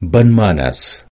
Banmanas.